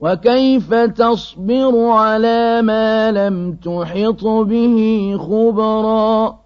وكيف تصبر على ما لم تحط به خبرا